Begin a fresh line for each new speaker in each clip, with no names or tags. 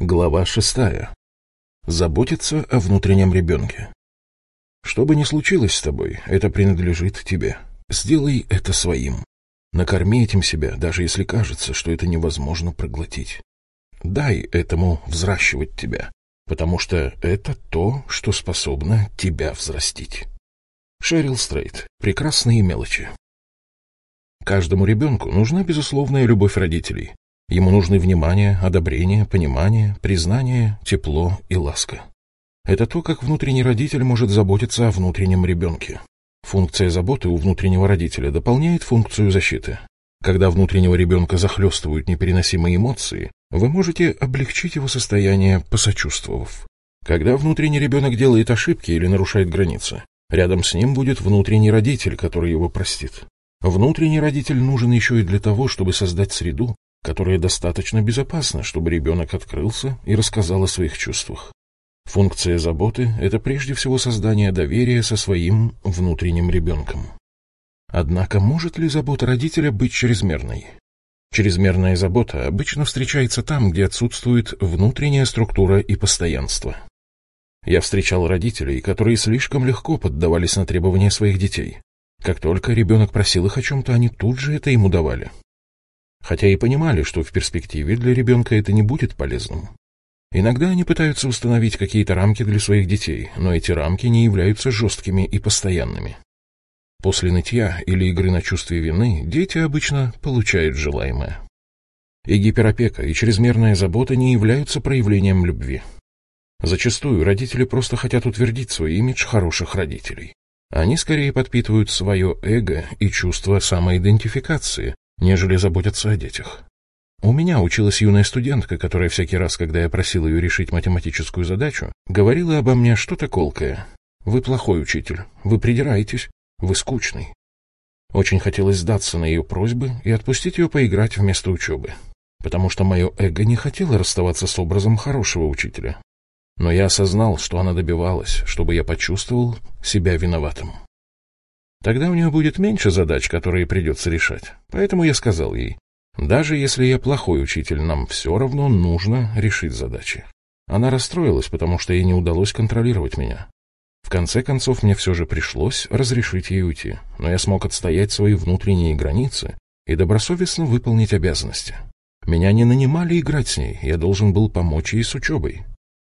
Глава шестая. Заботиться о внутреннем ребенке. Что бы ни случилось с тобой, это принадлежит тебе. Сделай это своим. Накорми этим себя, даже если кажется, что это невозможно проглотить. Дай этому взращивать тебя, потому что это то, что способно тебя взрастить. Шерил Стрейт. Прекрасные мелочи. Каждому ребенку нужна безусловная любовь родителей. Ему нужны внимание, одобрение, понимание, признание, тепло и ласка. Это то, как внутренний родитель может заботиться о внутреннем ребенке. Функция заботы у внутреннего родителя дополняет функцию защиты. Когда внутреннего ребенка захлестывают непереносимые эмоции, вы можете облегчить его состояние, посочувствовав. Когда внутренний ребенок делает ошибки или нарушает границы, рядом с ним будет внутренний родитель, который его простит. Внутренний родитель нужен еще и для того, чтобы создать среду, которая достаточно безопасна, чтобы ребенок открылся и рассказал о своих чувствах. Функция заботы – это прежде всего создание доверия со своим внутренним ребенком. Однако может ли забота родителя быть чрезмерной? Чрезмерная забота обычно встречается там, где отсутствует внутренняя структура и постоянство. Я встречал родителей, которые слишком легко поддавались на требования своих детей. Как только ребенок просил их о чем-то, они тут же это ему давали хотя и понимали, что в перспективе для ребенка это не будет полезным. Иногда они пытаются установить какие-то рамки для своих детей, но эти рамки не являются жесткими и постоянными. После нытья или игры на чувстве вины дети обычно получают желаемое. И гиперопека, и чрезмерная забота не являются проявлением любви. Зачастую родители просто хотят утвердить свой имидж хороших родителей. Они скорее подпитывают свое эго и чувство самоидентификации, нежели заботятся о детях. У меня училась юная студентка, которая всякий раз, когда я просил ее решить математическую задачу, говорила обо мне что-то колкое. «Вы плохой учитель, вы придираетесь, вы скучный». Очень хотелось сдаться на ее просьбы и отпустить ее поиграть вместо учебы, потому что мое эго не хотело расставаться с образом хорошего учителя. Но я осознал, что она добивалась, чтобы я почувствовал себя виноватым. Тогда у нее будет меньше задач, которые придется решать. Поэтому я сказал ей, даже если я плохой учитель, нам все равно нужно решить задачи. Она расстроилась, потому что ей не удалось контролировать меня. В конце концов, мне все же пришлось разрешить ей уйти, но я смог отстоять свои внутренние границы и добросовестно выполнить обязанности. Меня не нанимали играть с ней, я должен был помочь ей с учебой.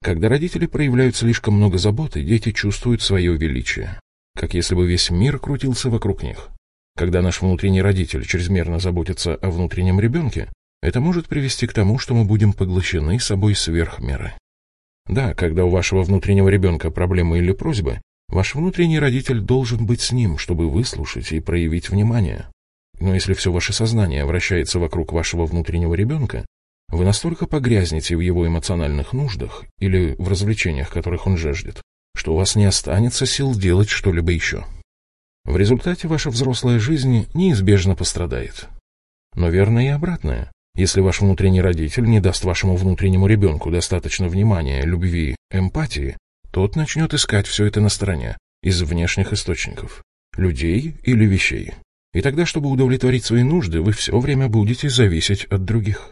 Когда родители проявляют слишком много заботы, дети чувствуют свое величие как если бы весь мир крутился вокруг них. Когда наш внутренний родитель чрезмерно заботится о внутреннем ребенке, это может привести к тому, что мы будем поглощены собой сверх меры. Да, когда у вашего внутреннего ребенка проблемы или просьбы, ваш внутренний родитель должен быть с ним, чтобы выслушать и проявить внимание. Но если все ваше сознание вращается вокруг вашего внутреннего ребенка, вы настолько погрязнете в его эмоциональных нуждах или в развлечениях, которых он жаждет, что у вас не останется сил делать что-либо еще. В результате ваша взрослая жизнь неизбежно пострадает. Но верно и обратное. Если ваш внутренний родитель не даст вашему внутреннему ребенку достаточно внимания, любви, эмпатии, тот начнет искать все это на стороне, из внешних источников, людей или вещей. И тогда, чтобы удовлетворить свои нужды, вы все время будете зависеть от других.